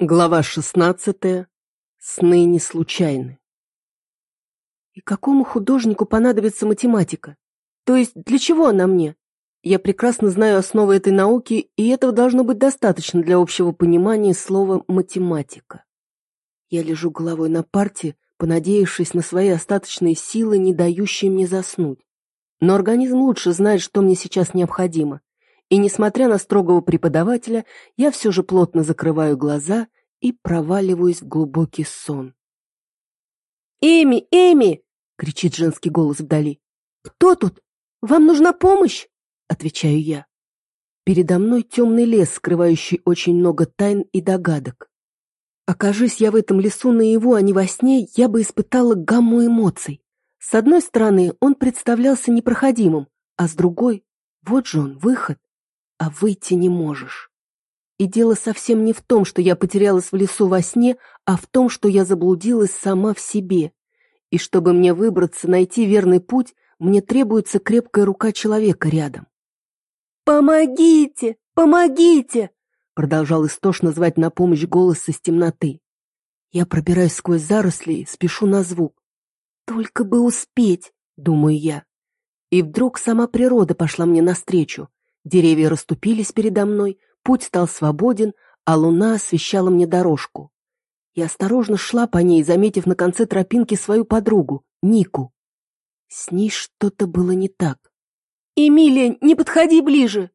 Глава шестнадцатая. Сны не случайны. И какому художнику понадобится математика? То есть для чего она мне? Я прекрасно знаю основы этой науки, и этого должно быть достаточно для общего понимания слова «математика». Я лежу головой на парте, понадеявшись на свои остаточные силы, не дающие мне заснуть. Но организм лучше знает, что мне сейчас необходимо и, несмотря на строгого преподавателя, я все же плотно закрываю глаза и проваливаюсь в глубокий сон. «Эми, Эми!» — кричит женский голос вдали. «Кто тут? Вам нужна помощь?» — отвечаю я. Передо мной темный лес, скрывающий очень много тайн и догадок. Окажись я в этом лесу наяву, а не во сне, я бы испытала гамму эмоций. С одной стороны, он представлялся непроходимым, а с другой, вот же он, выход а выйти не можешь. И дело совсем не в том, что я потерялась в лесу во сне, а в том, что я заблудилась сама в себе. И чтобы мне выбраться, найти верный путь, мне требуется крепкая рука человека рядом. «Помогите! Помогите!» Продолжал истошно звать на помощь голос из темноты. Я пробираюсь сквозь заросли, спешу на звук. «Только бы успеть!» — думаю я. И вдруг сама природа пошла мне навстречу. Деревья расступились передо мной, путь стал свободен, а луна освещала мне дорожку. Я осторожно шла по ней, заметив на конце тропинки свою подругу, Нику. С ней что-то было не так. «Эмилия, не подходи ближе!»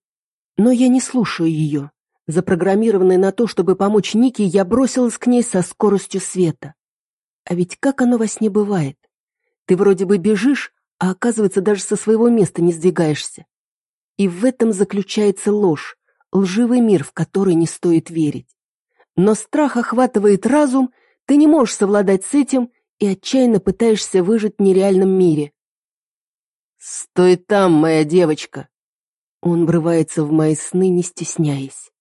Но я не слушаю ее. Запрограммированная на то, чтобы помочь Нике, я бросилась к ней со скоростью света. А ведь как оно во сне бывает? Ты вроде бы бежишь, а оказывается, даже со своего места не сдвигаешься. И в этом заключается ложь, лживый мир, в который не стоит верить. Но страх охватывает разум, ты не можешь совладать с этим и отчаянно пытаешься выжить в нереальном мире. «Стой там, моя девочка!» Он врывается в мои сны, не стесняясь.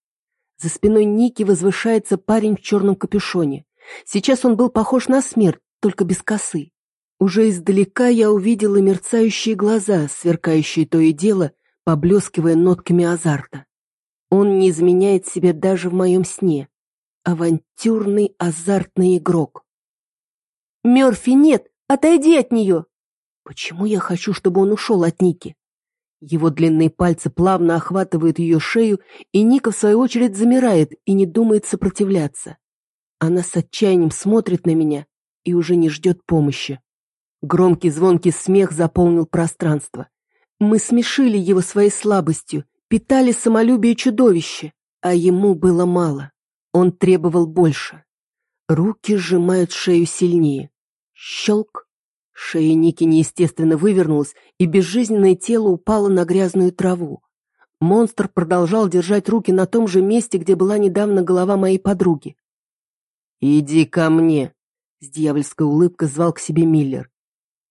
За спиной Ники возвышается парень в черном капюшоне. Сейчас он был похож на смерть, только без косы. Уже издалека я увидела мерцающие глаза, сверкающие то и дело, поблескивая нотками азарта. Он не изменяет себе даже в моем сне. Авантюрный азартный игрок. «Мерфи, нет! Отойди от нее!» Почему я хочу, чтобы он ушел от Ники? Его длинные пальцы плавно охватывают ее шею, и Ника, в свою очередь, замирает и не думает сопротивляться. Она с отчаянием смотрит на меня и уже не ждет помощи. Громкий звонкий смех заполнил пространство. Мы смешили его своей слабостью, питали самолюбие чудовища, а ему было мало. Он требовал больше. Руки сжимают шею сильнее. Щелк. Шея Ники неестественно вывернулась, и безжизненное тело упало на грязную траву. Монстр продолжал держать руки на том же месте, где была недавно голова моей подруги. «Иди ко мне!» — с дьявольской улыбкой звал к себе Миллер.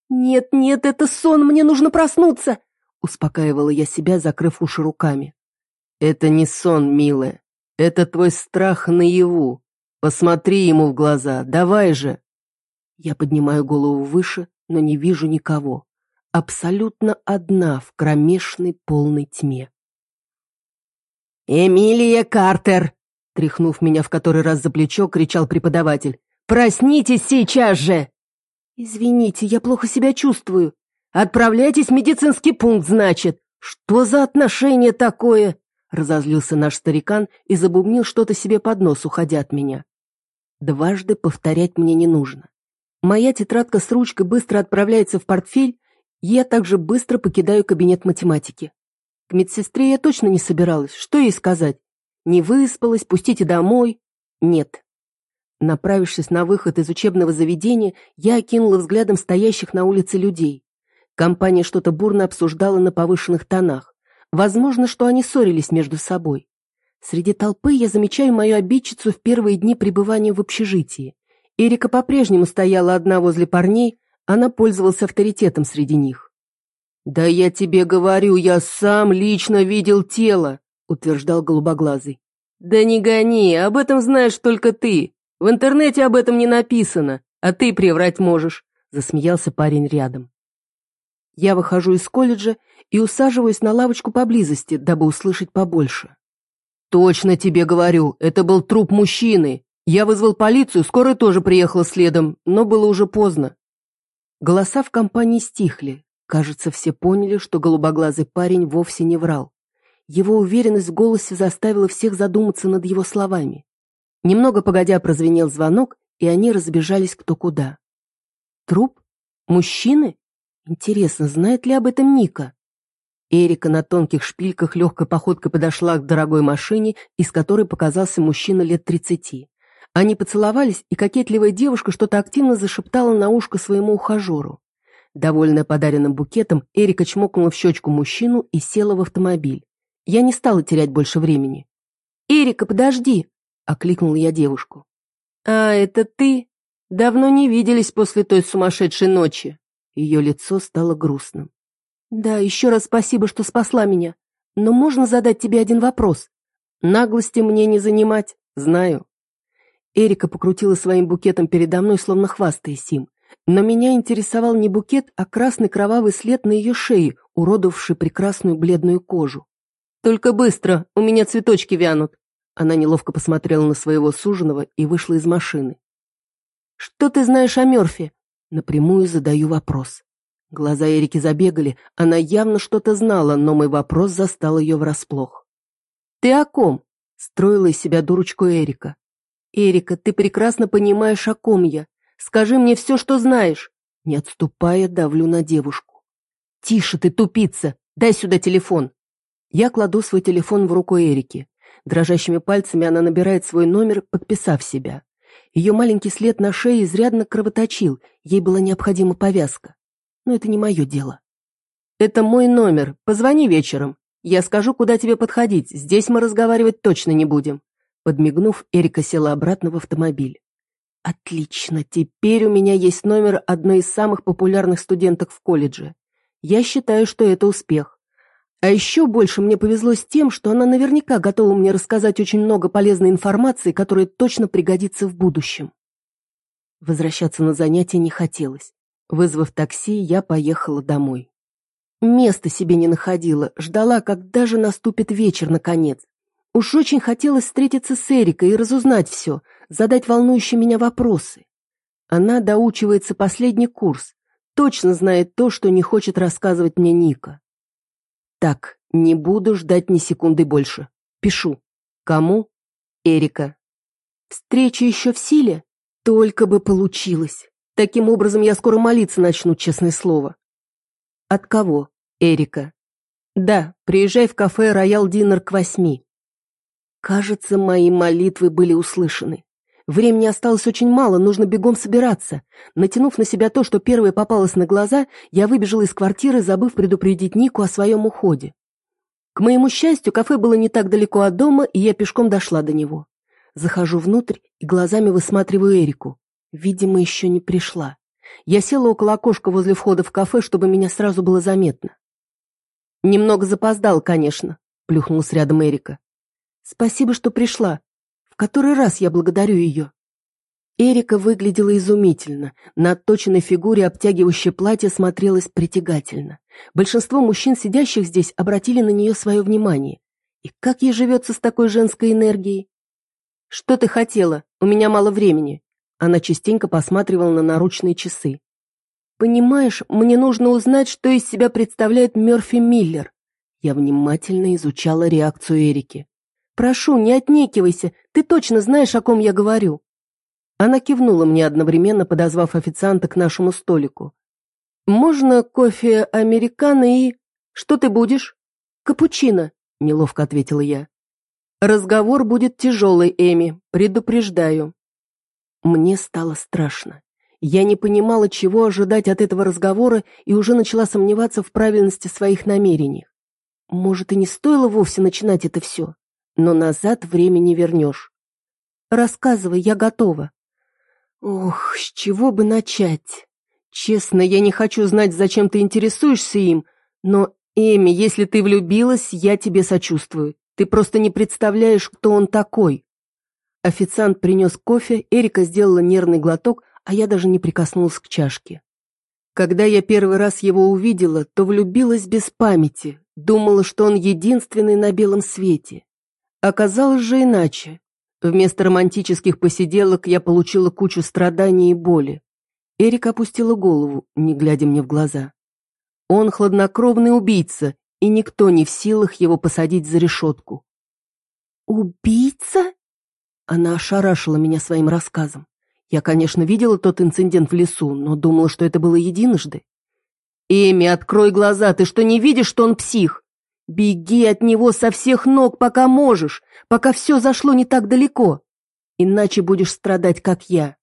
«Нет, нет, это сон, мне нужно проснуться!» Успокаивала я себя, закрыв уши руками. «Это не сон, милая. Это твой страх наяву. Посмотри ему в глаза, давай же!» Я поднимаю голову выше, но не вижу никого. Абсолютно одна в кромешной полной тьме. «Эмилия Картер!» Тряхнув меня в который раз за плечо, кричал преподаватель. «Проснитесь сейчас же!» «Извините, я плохо себя чувствую», Отправляйтесь в медицинский пункт, значит. Что за отношение такое? Разозлился наш старикан и забубнил что-то себе под нос, уходя от меня. Дважды повторять мне не нужно. Моя тетрадка с ручкой быстро отправляется в портфель, я также быстро покидаю кабинет математики. К медсестре я точно не собиралась. Что ей сказать? Не выспалась, пустите домой? Нет. Направившись на выход из учебного заведения, я окинула взглядом стоящих на улице людей. Компания что-то бурно обсуждала на повышенных тонах. Возможно, что они ссорились между собой. Среди толпы я замечаю мою обидчицу в первые дни пребывания в общежитии. Эрика по-прежнему стояла одна возле парней, она пользовалась авторитетом среди них. «Да я тебе говорю, я сам лично видел тело», — утверждал голубоглазый. «Да не гони, об этом знаешь только ты. В интернете об этом не написано, а ты приврать можешь», — засмеялся парень рядом. Я выхожу из колледжа и усаживаюсь на лавочку поблизости, дабы услышать побольше. «Точно тебе говорю, это был труп мужчины. Я вызвал полицию, скорая тоже приехала следом, но было уже поздно. Голоса в компании стихли. Кажется, все поняли, что голубоглазый парень вовсе не врал. Его уверенность в голосе заставила всех задуматься над его словами. Немного погодя прозвенел звонок, и они разбежались кто куда. Труп? Мужчины? Интересно, знает ли об этом Ника? Эрика на тонких шпильках легкой походкой подошла к дорогой машине, из которой показался мужчина лет тридцати. Они поцеловались, и кокетливая девушка что-то активно зашептала на ушко своему ухажеру. Довольная подаренным букетом, Эрика чмокнула в щечку мужчину и села в автомобиль. Я не стала терять больше времени. «Эрика, подожди!» — окликнула я девушку. «А, это ты? Давно не виделись после той сумасшедшей ночи». Ее лицо стало грустным. «Да, еще раз спасибо, что спасла меня. Но можно задать тебе один вопрос? Наглости мне не занимать, знаю». Эрика покрутила своим букетом передо мной, словно хвастаясь им. Но меня интересовал не букет, а красный кровавый след на ее шее, уродовавший прекрасную бледную кожу. «Только быстро, у меня цветочки вянут». Она неловко посмотрела на своего суженого и вышла из машины. «Что ты знаешь о Мёрфи?» Напрямую задаю вопрос. Глаза Эрики забегали, она явно что-то знала, но мой вопрос застал ее врасплох. «Ты о ком?» — строила из себя дурочку Эрика. «Эрика, ты прекрасно понимаешь, о ком я. Скажи мне все, что знаешь». Не отступая, давлю на девушку. «Тише ты, тупица! Дай сюда телефон!» Я кладу свой телефон в руку Эрики. Дрожащими пальцами она набирает свой номер, подписав себя. Ее маленький след на шее изрядно кровоточил, ей была необходима повязка. Но это не мое дело. «Это мой номер, позвони вечером. Я скажу, куда тебе подходить, здесь мы разговаривать точно не будем». Подмигнув, Эрика села обратно в автомобиль. «Отлично, теперь у меня есть номер одной из самых популярных студенток в колледже. Я считаю, что это успех. А еще больше мне повезло с тем, что она наверняка готова мне рассказать очень много полезной информации, которая точно пригодится в будущем. Возвращаться на занятия не хотелось. Вызвав такси, я поехала домой. Места себе не находила, ждала, когда же наступит вечер, наконец. Уж очень хотелось встретиться с Эрикой и разузнать все, задать волнующие меня вопросы. Она доучивается последний курс, точно знает то, что не хочет рассказывать мне Ника. Так, не буду ждать ни секунды больше. Пишу. Кому? Эрика. Встреча еще в силе? Только бы получилось. Таким образом, я скоро молиться начну, честное слово. От кого? Эрика. Да, приезжай в кафе «Роял Динер» к восьми. Кажется, мои молитвы были услышаны. Времени осталось очень мало, нужно бегом собираться. Натянув на себя то, что первое попалось на глаза, я выбежала из квартиры, забыв предупредить Нику о своем уходе. К моему счастью, кафе было не так далеко от дома, и я пешком дошла до него. Захожу внутрь и глазами высматриваю Эрику. Видимо, еще не пришла. Я села около окошка возле входа в кафе, чтобы меня сразу было заметно. «Немного запоздал, конечно», — плюхнулась рядом Эрика. «Спасибо, что пришла который раз я благодарю ее. Эрика выглядела изумительно. На отточенной фигуре обтягивающее платье смотрелось притягательно. Большинство мужчин, сидящих здесь, обратили на нее свое внимание. И как ей живется с такой женской энергией? «Что ты хотела? У меня мало времени». Она частенько посматривала на наручные часы. «Понимаешь, мне нужно узнать, что из себя представляет Мёрфи Миллер». Я внимательно изучала реакцию Эрики. Прошу, не отнекивайся, ты точно знаешь, о ком я говорю». Она кивнула мне одновременно, подозвав официанта к нашему столику. «Можно кофе американо и... Что ты будешь?» «Капучино», — неловко ответила я. «Разговор будет тяжелый, Эми, предупреждаю». Мне стало страшно. Я не понимала, чего ожидать от этого разговора и уже начала сомневаться в правильности своих намерений. Может, и не стоило вовсе начинать это все но назад время не вернешь. Рассказывай, я готова. Ох, с чего бы начать? Честно, я не хочу знать, зачем ты интересуешься им, но, Эми, если ты влюбилась, я тебе сочувствую. Ты просто не представляешь, кто он такой. Официант принес кофе, Эрика сделала нервный глоток, а я даже не прикоснулась к чашке. Когда я первый раз его увидела, то влюбилась без памяти, думала, что он единственный на белом свете. Оказалось же иначе. Вместо романтических посиделок я получила кучу страданий и боли. Эрика опустила голову, не глядя мне в глаза. Он хладнокровный убийца, и никто не в силах его посадить за решетку. «Убийца?» Она ошарашила меня своим рассказом. Я, конечно, видела тот инцидент в лесу, но думала, что это было единожды. «Эми, открой глаза, ты что, не видишь, что он псих? Беги от него со всех ног, пока можешь, пока все зашло не так далеко. Иначе будешь страдать, как я».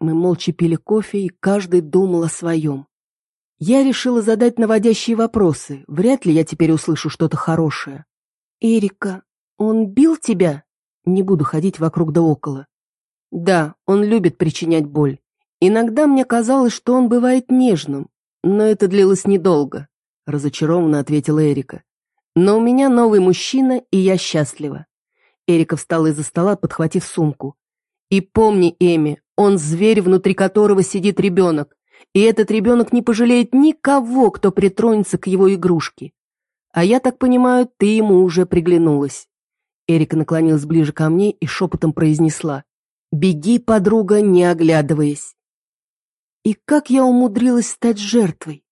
Мы молча пили кофе, и каждый думал о своем. Я решила задать наводящие вопросы. Вряд ли я теперь услышу что-то хорошее. «Эрика, он бил тебя?» Не буду ходить вокруг да около. Да, он любит причинять боль. Иногда мне казалось, что он бывает нежным, но это длилось недолго, разочарованно ответила Эрика. Но у меня новый мужчина, и я счастлива. Эрика встала из-за стола, подхватив сумку. И помни, Эми, он зверь, внутри которого сидит ребенок, и этот ребенок не пожалеет никого, кто притронется к его игрушке. А я так понимаю, ты ему уже приглянулась. Эрика наклонилась ближе ко мне и шепотом произнесла. «Беги, подруга, не оглядываясь». И как я умудрилась стать жертвой?